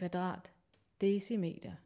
kvadrat decimeter.